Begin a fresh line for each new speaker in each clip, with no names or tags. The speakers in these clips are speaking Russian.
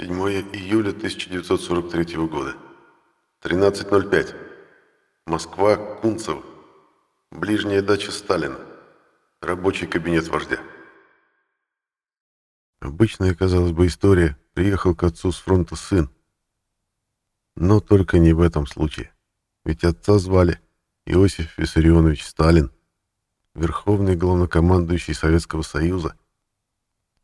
7 июля 1943 года. 13.05. Москва, Кунцево. Ближняя дача Сталина. Рабочий кабинет вождя. Обычная, казалось бы, история. Приехал к отцу с фронта сын. Но только не в этом случае. Ведь отца звали Иосиф Виссарионович Сталин, верховный главнокомандующий Советского Союза.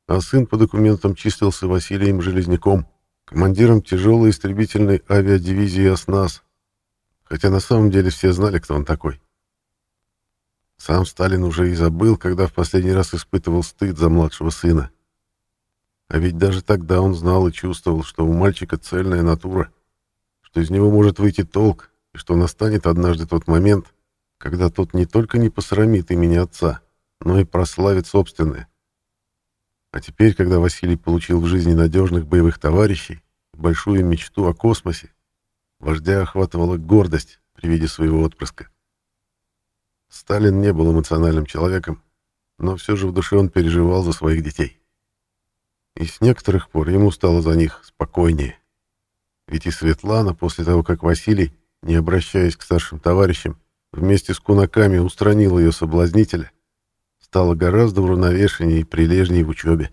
А сын по документам числился Василием Железняком, командиром тяжелой истребительной авиадивизии «Оснас», хотя на самом деле все знали, кто он такой. Сам Сталин уже и забыл, когда в последний раз испытывал стыд за младшего сына. А ведь даже тогда он знал и чувствовал, что у мальчика цельная натура, что из него может выйти толк, и что настанет однажды тот момент, когда тот не только не посрамит имени отца, но и прославит собственное. А теперь, когда Василий получил в жизни надежных боевых товарищей, большую мечту о космосе, вождя охватывала гордость при виде своего отпрыска. Сталин не был эмоциональным человеком, но все же в душе он переживал за своих детей. И с некоторых пор ему стало за них спокойнее. Ведь и Светлана, после того, как Василий, не обращаясь к старшим товарищам, вместе с кунаками устранил ее соблазнителя, стала гораздо уравновешеннее и прилежнее в учебе.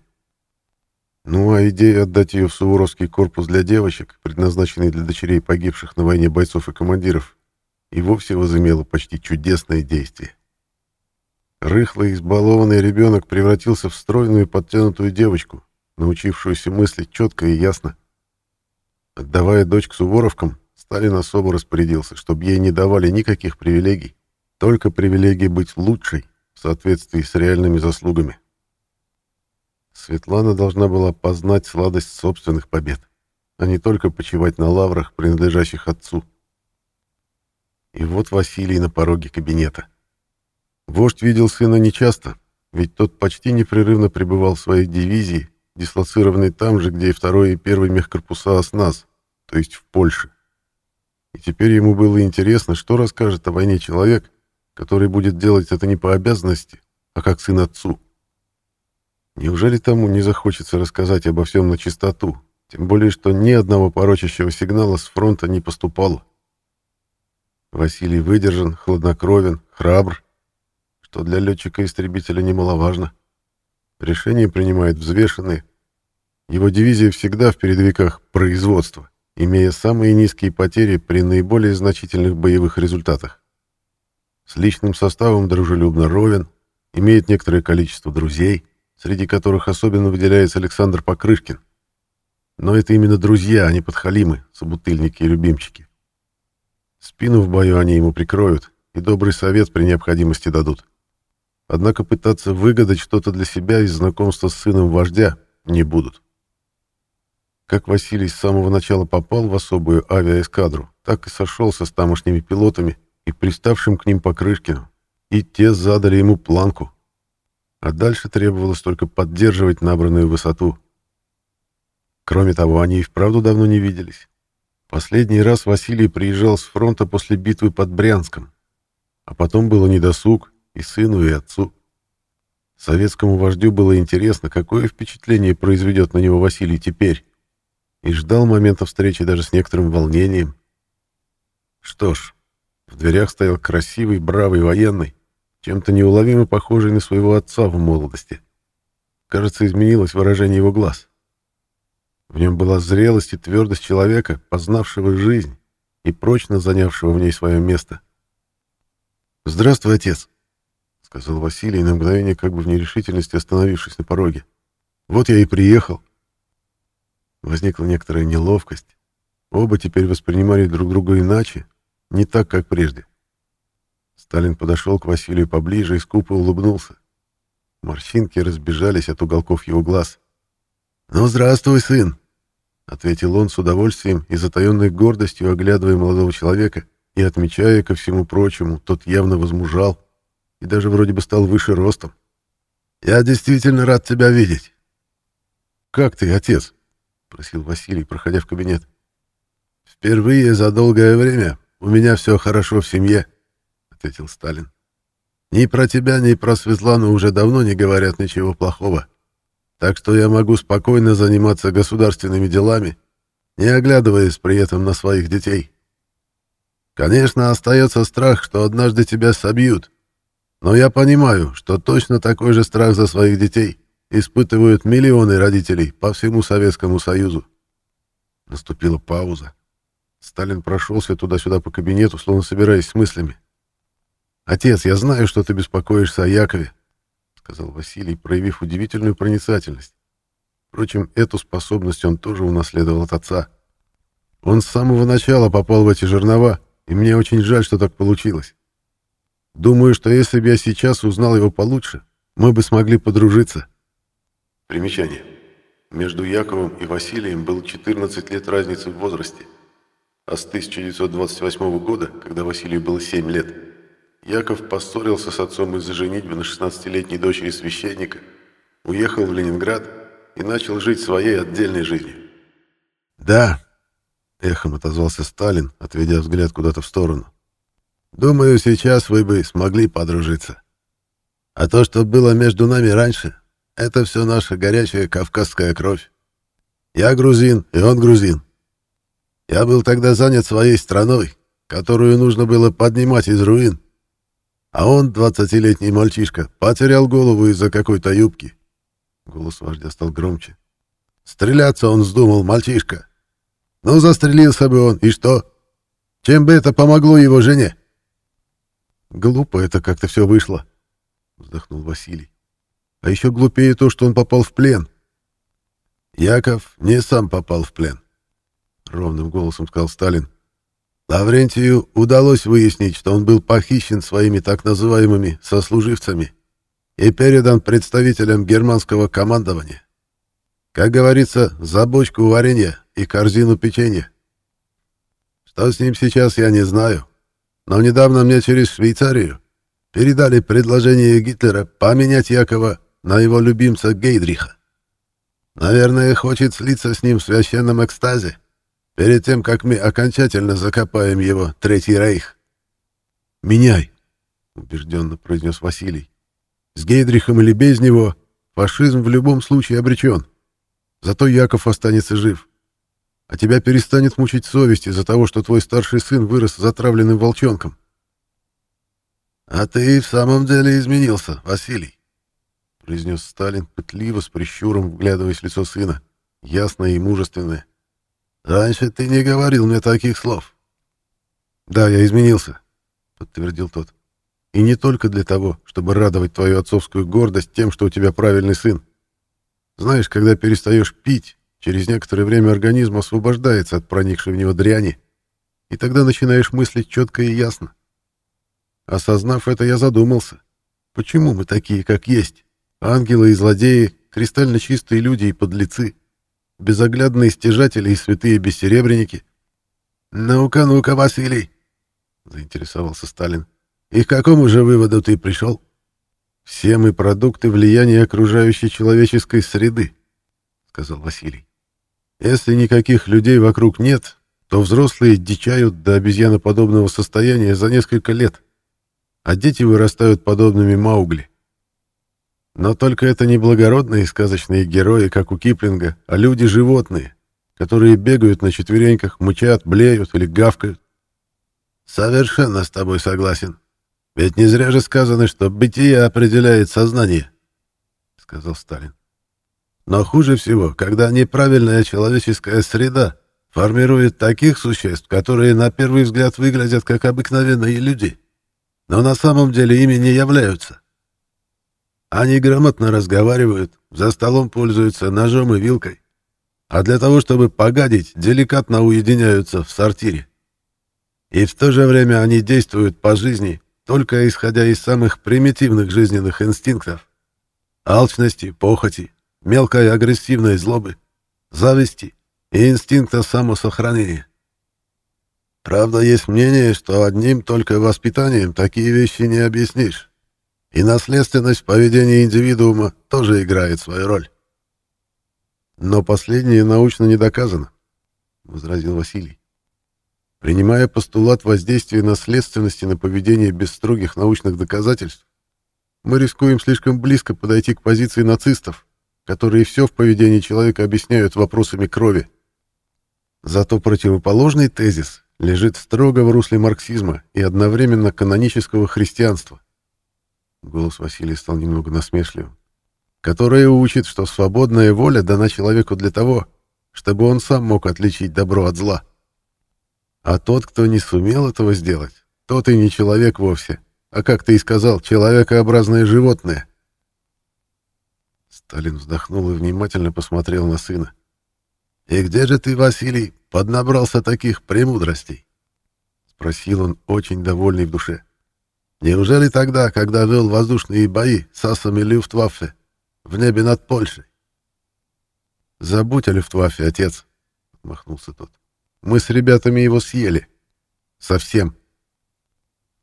Ну а идея отдать ее в Суворовский корпус для девочек, предназначенный для дочерей погибших на войне бойцов и командиров, и вовсе возымела почти чудесное действие. Рыхлый, избалованный ребенок превратился в стройную подтянутую девочку, научившуюся мыслить четко и ясно. Отдавая дочь к Суворовкам, Сталин особо распорядился, чтобы ей не давали никаких привилегий, только привилегии быть лучшей соответствии с реальными заслугами. Светлана должна была познать сладость собственных побед, а не только почивать на лаврах, принадлежащих отцу. И вот Василий на пороге кабинета. Вождь видел сына нечасто, ведь тот почти непрерывно пребывал в своей дивизии, дислоцированной там же, где и второй и первый мехкорпуса ОСНАС, то есть в Польше. И теперь ему было интересно, что расскажет о войне человек, который будет делать это не по обязанности, а как сын отцу. Неужели тому не захочется рассказать обо всем на чистоту, тем более, что ни одного порочащего сигнала с фронта не поступало? Василий выдержан, хладнокровен, храбр, что для летчика-истребителя немаловажно. Решения принимает взвешенные. Его дивизия всегда в передовиках производства имея самые низкие потери при наиболее значительных боевых результатах. С личным составом дружелюбно ровен, имеет некоторое количество друзей, среди которых особенно выделяется Александр Покрышкин. Но это именно друзья, а не подхалимы, собутыльники и любимчики. Спину в бою они ему прикроют и добрый совет при необходимости дадут. Однако пытаться выгадать что-то для себя из знакомства с сыном вождя не будут. Как Василий с самого начала попал в особую авиаэскадру, так и сошелся с тамошними пилотами и приставшим к ним Покрышкиным, и те задали ему планку. А дальше требовалось только поддерживать набранную высоту. Кроме того, они и вправду давно не виделись. Последний раз Василий приезжал с фронта после битвы под Брянском, а потом было недосуг и сыну, и отцу. Советскому вождю было интересно, какое впечатление произведет на него Василий теперь и ждал момента встречи даже с некоторым волнением. Что ж, в дверях стоял красивый, бравый военный, чем-то неуловимо похожий на своего отца в молодости. Кажется, изменилось выражение его глаз. В нем была зрелость и твердость человека, познавшего жизнь и прочно занявшего в ней свое место. «Здравствуй, отец», — сказал Василий, на мгновение как бы в нерешительности остановившись на пороге. «Вот я и приехал. Возникла некоторая неловкость. Оба теперь воспринимали друг друга иначе, не так, как прежде. Сталин подошел к Василию поближе и скупо улыбнулся. Морщинки разбежались от уголков его глаз. «Ну, здравствуй, сын!» — ответил он с удовольствием и затаенной гордостью, оглядывая молодого человека и отмечая, ко всему прочему, тот явно возмужал и даже вроде бы стал выше ростом. «Я действительно рад тебя видеть!» «Как ты, отец?» спросил Василий, проходя в кабинет. «Впервые за долгое время у меня все хорошо в семье», — ответил Сталин. «Ни про тебя, ни про Светлану уже давно не говорят ничего плохого. так что я могу спокойно заниматься государственными делами, не оглядываясь при этом на своих детей. Конечно, остается страх, что однажды тебя собьют, но я понимаю, что точно такой же страх за своих детей испытывают миллионы родителей по всему Советскому Союзу. Наступила пауза. Сталин прошелся туда-сюда по кабинету, словно собираясь с мыслями. «Отец, я знаю, что ты беспокоишься о Якове», — сказал Василий, проявив удивительную проницательность. Впрочем, эту способность он тоже унаследовал от отца. Он с самого начала попал в эти жернова, и мне очень жаль, что так получилось. Думаю, что если бы я сейчас узнал его получше, мы бы смогли подружиться. Примечание. Между Яковом и Василием было 14 лет разницы в возрасте. А с 1928 года, когда Василию было 7 лет, Яков поссорился с отцом из-за женитьбы на 16-летней дочери священника, уехал в Ленинград и начал жить своей отдельной жизнью. «Да», — эхом отозвался Сталин, отведя взгляд куда-то в сторону. «Думаю, сейчас вы бы смогли подружиться. А то, что было между нами раньше, это все наша горячая кавказская кровь. Я грузин, и он грузин. Я был тогда занят своей страной, которую нужно было поднимать из руин. А он, двадцатилетний мальчишка, потерял голову из-за какой-то юбки. Голос вождя стал громче. Стреляться он вздумал, мальчишка. Ну, застрелился бы он, и что? Чем бы это помогло его жене? Глупо это как-то все вышло, вздохнул Василий. А еще глупее то, что он попал в плен. Яков не сам попал в плен, ровным голосом сказал Сталин. Лаврентию удалось выяснить, что он был похищен своими так называемыми сослуживцами и передан представителям германского командования. Как говорится, за бочку варенья и корзину печенья. Что с ним сейчас, я не знаю. Но недавно мне через Швейцарию передали предложение Гитлера поменять Якова на его любимца Гейдриха. Наверное, хочет слиться с ним в священном экстазе, перед тем, как мы окончательно закопаем его Третий Рейх. «Меняй», — убежденно произнес Василий. «С Гейдрихом или без него фашизм в любом случае обречен. Зато Яков останется жив. А тебя перестанет мучить совесть из-за того, что твой старший сын вырос затравленным волчонком». «А ты в самом деле изменился, Василий», — произнес Сталин, пытливо, с прищуром, вглядываясь в лицо сына, ясное и мужественное. «Раньше ты не говорил мне таких слов». «Да, я изменился», — подтвердил тот. «И не только для того, чтобы радовать твою отцовскую гордость тем, что у тебя правильный сын. Знаешь, когда перестаешь пить, через некоторое время организм освобождается от проникшей в него дряни, и тогда начинаешь мыслить четко и ясно. Осознав это, я задумался, почему мы такие, как есть, ангелы и злодеи, кристально чистые люди и подлецы, безоглядные стяжатели и святые бессеребренники. «Ну-ка, ну-ка, Василий!» — заинтересовался Сталин. «И к какому же выводу ты пришел?» «Все мы продукты влияния окружающей человеческой среды», — сказал Василий. «Если никаких людей вокруг нет, то взрослые дичают до обезьяноподобного состояния за несколько лет, а дети вырастают подобными Маугли. Но только это не благородные сказочные герои, как у Киплинга, а люди-животные, которые бегают на четвереньках, мычат, блеют или гавкают. Совершенно с тобой согласен. Ведь не зря же сказано, что бытие определяет сознание, — сказал Сталин. Но хуже всего, когда неправильная человеческая среда формирует таких существ, которые на первый взгляд выглядят как обыкновенные люди, но на самом деле ими не являются. Они грамотно разговаривают, за столом пользуются ножом и вилкой, а для того, чтобы погадить, деликатно уединяются в сортире. И в то же время они действуют по жизни, только исходя из самых примитивных жизненных инстинктов. Алчности, похоти, мелкой агрессивной злобы, зависти и инстинкта самосохранения. Правда, есть мнение, что одним только воспитанием такие вещи не объяснишь. И наследственность в поведении индивидуума тоже играет свою роль. Но последнее научно не доказано, возразил Василий. Принимая постулат воздействия наследственности на поведение без строгих научных доказательств, мы рискуем слишком близко подойти к позиции нацистов, которые все в поведении человека объясняют вопросами крови. Зато противоположный тезис лежит строго в русле марксизма и одновременно канонического христианства. Голос Василия стал немного насмешливым. Которое учит, что свободная воля дана человеку для того, чтобы он сам мог отличить добро от зла. А тот, кто не сумел этого сделать, тот и не человек вовсе, а, как ты и сказал, человекообразное животное. Сталин вздохнул и внимательно посмотрел на сына. «И где же ты, Василий, поднабрался таких премудростей?» — спросил он, очень довольный в душе. «Неужели тогда, когда вел воздушные бои с асами Люфтваффе в небе над Польшей?» «Забудь о Люфтваффе, отец», — отмахнулся тот. «Мы с ребятами его съели. Совсем.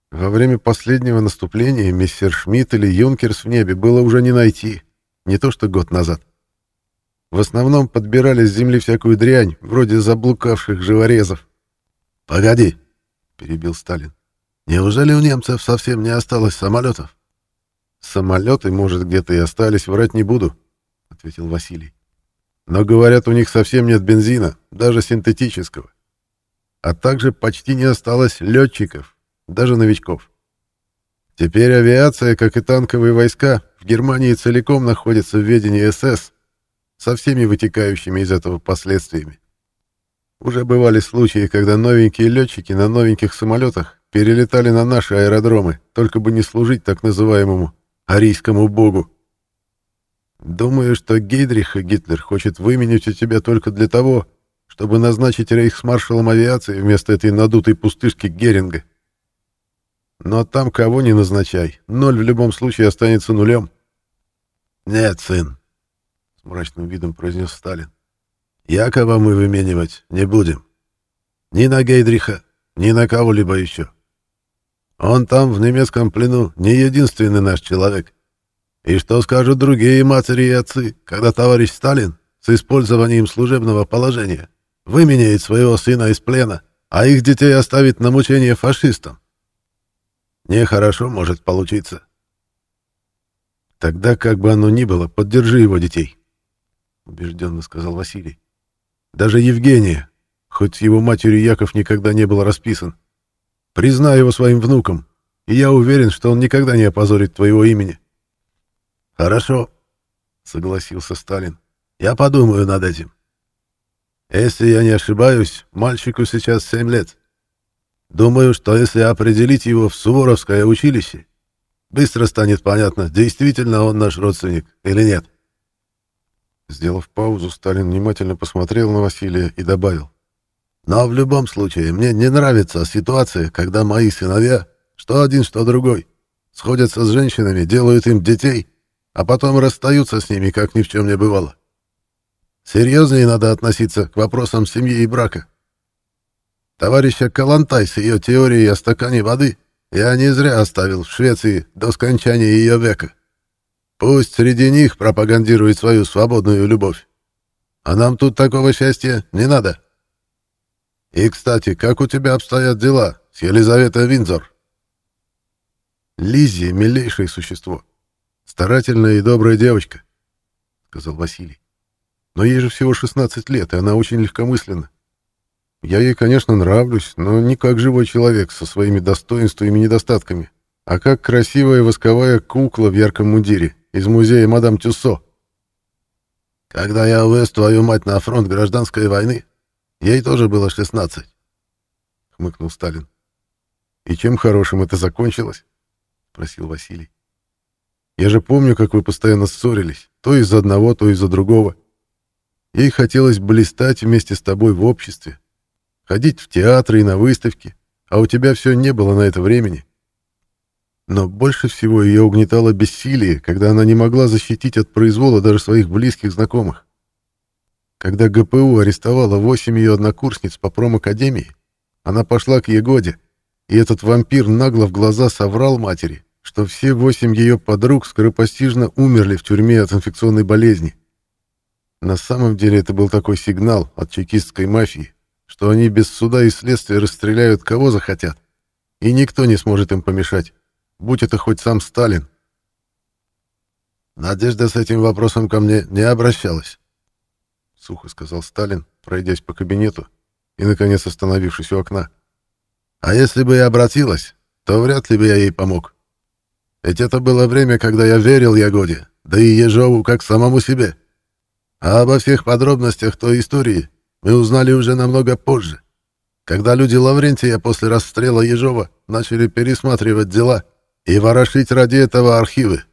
Во время последнего наступления мистер Шмидт или Юнкерс в небе было уже не найти, не то что год назад. В основном подбирали с земли всякую дрянь, вроде заблукавших живорезов. «Погоди», — перебил Сталин. «Неужели у немцев совсем не осталось самолетов?» «Самолеты, может, где-то и остались, врать не буду», — ответил Василий. «Но, говорят, у них совсем нет бензина, даже синтетического. А также почти не осталось летчиков, даже новичков. Теперь авиация, как и танковые войска, в Германии целиком находится в ведении СС, со всеми вытекающими из этого последствиями. Уже бывали случаи, когда новенькие летчики на новеньких самолетах перелетали на наши аэродромы, только бы не служить так называемому арийскому богу. Думаю, что Гейдриха Гитлер хочет выменить у тебя только для того, чтобы назначить рейхсмаршалом авиации вместо этой надутой пустышки Геринга. Но там кого не назначай, ноль в любом случае останется нулем. Нет, сын, с мрачным видом произнес Сталин. Якова мы выменивать не будем. Ни на Гейдриха, ни на кого-либо еще. Он там в немецком плену не единственный наш человек. И что скажут другие матери и отцы, когда товарищ Сталин с использованием служебного положения выменяет своего сына из плена, а их детей оставит на мучение фашистам? Нехорошо может получиться. Тогда, как бы оно ни было, поддержи его детей, — убежденно сказал Василий. Даже Евгения, хоть его матерью Яков никогда не был расписан, признай его своим внуком, и я уверен, что он никогда не опозорит твоего имени. Хорошо, — согласился Сталин. Я подумаю над этим. Если я не ошибаюсь, мальчику сейчас семь лет. Думаю, что если определить его в Суворовское училище, быстро станет понятно, действительно он наш родственник или нет. Сделав паузу, Сталин внимательно посмотрел на Василия и добавил. «Но в любом случае, мне не нравится ситуация, когда мои сыновья, что один, что другой, сходятся с женщинами, делают им детей, а потом расстаются с ними, как ни в чем не бывало. Серьезнее надо относиться к вопросам семьи и брака. Товарища Калантай с ее теорией о стакане воды я не зря оставил в Швеции до скончания ее века. Пусть среди них пропагандирует свою свободную любовь. А нам тут такого счастья не надо. И, кстати, как у тебя обстоят дела с Елизаветой Винзор? Лиззи — милейшее существо. Старательная и добрая девочка, — сказал Василий. Но ей же всего 16 лет, и она очень легкомысленна. Я ей, конечно, нравлюсь, но не как живой человек со своими достоинствами и недостатками, а как красивая восковая кукла в ярком мундире из музея мадам Тюссо. Когда я увез твою мать на фронт гражданской войны, ей тоже было 16, — хмыкнул Сталин. «И чем хорошим это закончилось?» — спросил Василий. «Я же помню, как вы постоянно ссорились, то из-за одного, то из-за другого. Ей хотелось блистать вместе с тобой в обществе, ходить в театры и на выставки, а у тебя все не было на это времени. Но больше всего ее угнетало бессилие, когда она не могла защитить от произвола даже своих близких знакомых. Когда ГПУ арестовала восемь ее однокурсниц по промакадемии, она пошла к Егоде, и этот вампир нагло в глаза соврал матери, что все восемь ее подруг скоропостижно умерли в тюрьме от инфекционной болезни. На самом деле это был такой сигнал от чекистской мафии, что они без суда и следствия расстреляют кого захотят, и никто не сможет им помешать, будь это хоть сам Сталин. Надежда с этим вопросом ко мне не обращалась. Сухо сказал Сталин, пройдясь по кабинету и, наконец, остановившись у окна. А если бы и обратилась, то вряд ли бы я ей помог. Ведь это было время, когда я верил Ягоде, да и Ежову как самому себе. А обо всех подробностях той истории мы узнали уже намного позже, когда люди Лаврентия после расстрела Ежова начали пересматривать дела и ворошить ради этого архивы.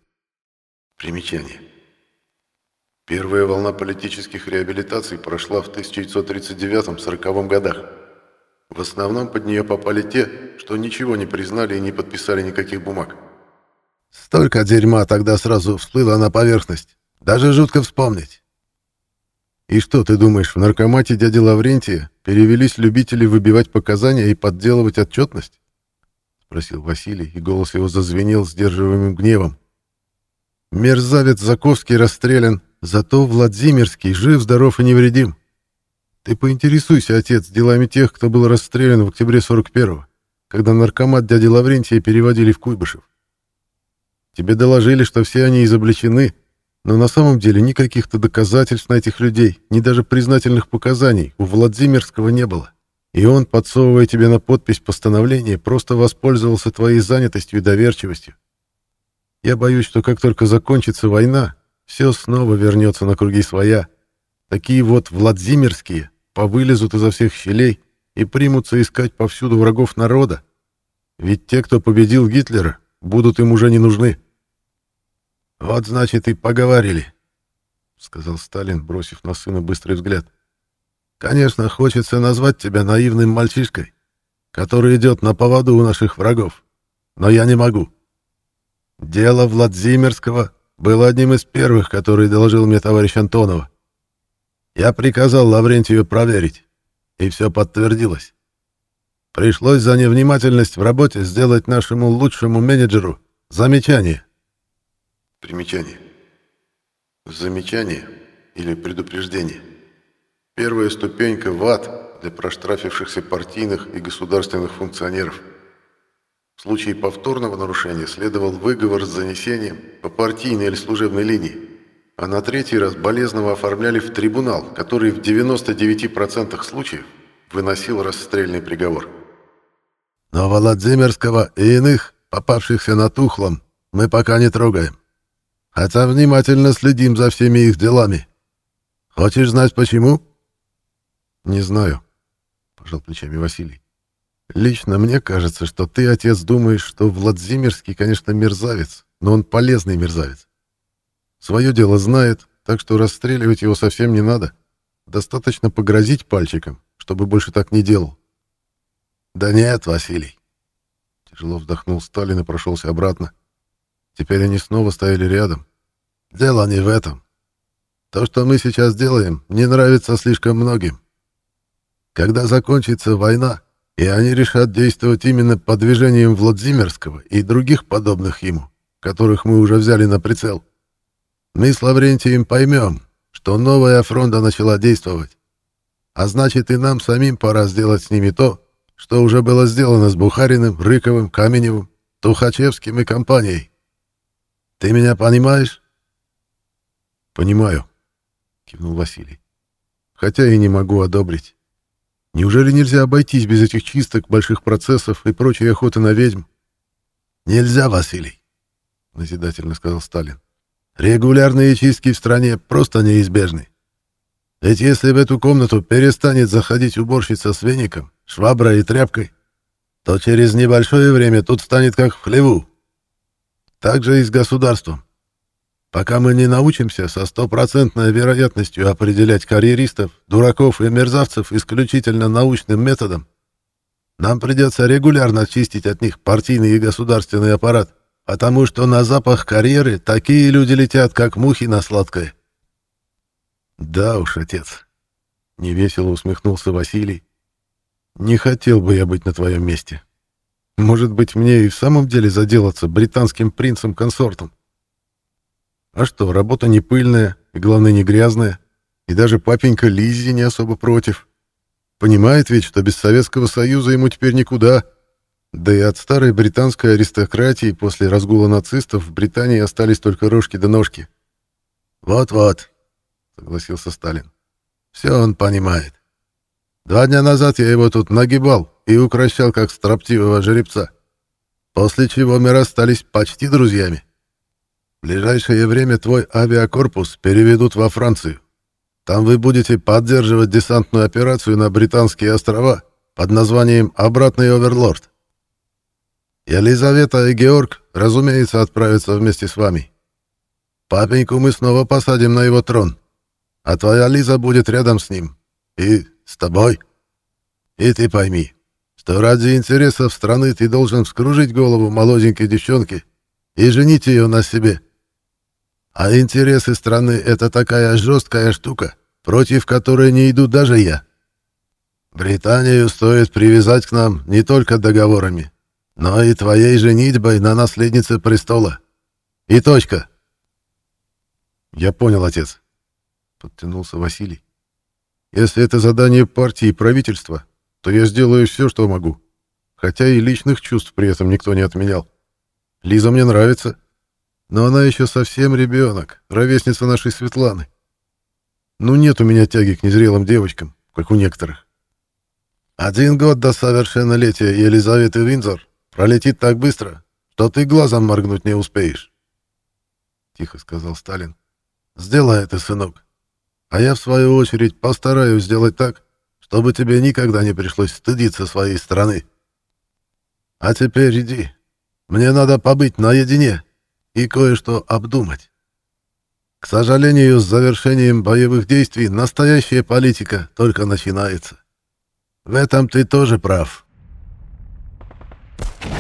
Примечание. Первая волна политических реабилитаций прошла в 1939-40 годах. В основном под нее попали те, что ничего не признали и не подписали никаких бумаг. Столько дерьма тогда сразу всплыло на поверхность. Даже жутко вспомнить. «И что, ты думаешь, в наркомате дяди Лаврентия перевелись любители выбивать показания и подделывать отчетность?» — спросил Василий, и голос его зазвенел сдерживаемым гневом. «Мерзавец Заковский расстрелян, зато Владимирский жив, здоров и невредим. Ты поинтересуйся, отец, делами тех, кто был расстрелян в октябре 41-го, когда наркомат дяди Лаврентия переводили в Куйбышев. Тебе доложили, что все они изобличены, но на самом деле никаких-то доказательств на этих людей, ни даже признательных показаний у Владимирского не было. И он, подсовывая тебе на подпись постановления, просто воспользовался твоей занятостью и доверчивостью. Я боюсь, что как только закончится война, все снова вернется на круги своя. Такие вот Владимирские повылезут изо всех щелей и примутся искать повсюду врагов народа. Ведь те, кто победил Гитлера, будут им уже не нужны. «Вот, значит, и поговорили», — сказал Сталин, бросив на сына быстрый взгляд. «Конечно, хочется назвать тебя наивным мальчишкой, который идет на поводу у наших врагов, но я не могу. Дело Владимирского было одним из первых, который доложил мне товарищ Антонова. Я приказал Лаврентию проверить, и все подтвердилось. Пришлось за невнимательность в работе сделать нашему лучшему менеджеру замечание. Примечание. Замечание или предупреждение. Первая ступенька в ад для проштрафившихся партийных и государственных функционеров. В случае повторного нарушения следовал выговор с занесением по партийной или служебной линии, а на третий раз болезного оформляли в трибунал, который в 99% случаев выносил расстрельный приговор. Но Владимирского и иных, попавшихся на тухлом, мы пока не трогаем хотя внимательно следим за всеми их делами. Хочешь знать почему? Не знаю, пожал плечами Василий. Лично мне кажется, что ты, отец, думаешь, что Владимирский, конечно, мерзавец, но он полезный мерзавец. Свое дело знает, так что расстреливать его совсем не надо. Достаточно погрозить пальчиком, чтобы больше так не делал. Да нет, Василий. Тяжело вздохнул Сталин и прошелся обратно. Теперь они снова стояли рядом, Дело не в этом. То, что мы сейчас делаем, не нравится слишком многим. Когда закончится война, и они решат действовать именно по движениям Владимирского и других подобных ему, которых мы уже взяли на прицел, мы с Лаврентием поймем, что новая фронта начала действовать. А значит, и нам самим пора сделать с ними то, что уже было сделано с Бухариным, Рыковым, Каменевым, Тухачевским и компанией. Ты меня понимаешь? «Понимаю», — кивнул Василий. «Хотя и не могу одобрить. Неужели нельзя обойтись без этих чисток, больших процессов и прочей охоты на ведьм?» «Нельзя, Василий», — назидательно сказал Сталин. «Регулярные чистки в стране просто неизбежны. Ведь если в эту комнату перестанет заходить уборщица с веником, шваброй и тряпкой, то через небольшое время тут станет как в хлеву. Так же и с государством. Пока мы не научимся со стопроцентной вероятностью определять карьеристов, дураков и мерзавцев исключительно научным методом, нам придется регулярно чистить от них партийный и государственный аппарат, потому что на запах карьеры такие люди летят, как мухи на сладкое. Да уж, отец, невесело усмехнулся Василий. Не хотел бы я быть на твоем месте. Может быть, мне и в самом деле заделаться британским принцем-консортом. А что, работа не пыльная и, главное, не грязная. И даже папенька Лиззи не особо против. Понимает ведь, что без Советского Союза ему теперь никуда. Да и от старой британской аристократии после разгула нацистов в Британии остались только рожки да ножки. Вот-вот, согласился Сталин. Все он понимает. Два дня назад я его тут нагибал и укращал как строптивого жеребца. После чего мы расстались почти друзьями. В ближайшее время твой авиакорпус переведут во Францию. Там вы будете поддерживать десантную операцию на Британские острова под названием «Обратный Оверлорд». Елизавета и Георг, разумеется, отправятся вместе с вами. Папеньку мы снова посадим на его трон, а твоя Лиза будет рядом с ним. И с тобой. И ты пойми, что ради интересов страны ты должен вскружить голову молоденькой девчонке и женить ее на себе. А интересы страны — это такая жесткая штука, против которой не иду даже я. Британию стоит привязать к нам не только договорами, но и твоей женитьбой на наследнице престола. И точка. Я понял, отец. Подтянулся Василий. Если это задание партии и правительства, то я сделаю все, что могу. Хотя и личных чувств при этом никто не отменял. Лиза мне нравится, но она еще совсем ребенок, ровесница нашей Светланы. Ну нет у меня тяги к незрелым девочкам, как у некоторых. Один год до совершеннолетия Елизаветы Винзор пролетит так быстро, что ты глазом моргнуть не успеешь. Тихо сказал Сталин. Сделай это, сынок. А я, в свою очередь, постараюсь сделать так, чтобы тебе никогда не пришлось стыдиться своей страны. А теперь иди. Мне надо побыть наедине и кое-что обдумать. К сожалению, с завершением боевых действий настоящая политика только начинается. В этом ты тоже прав. Thank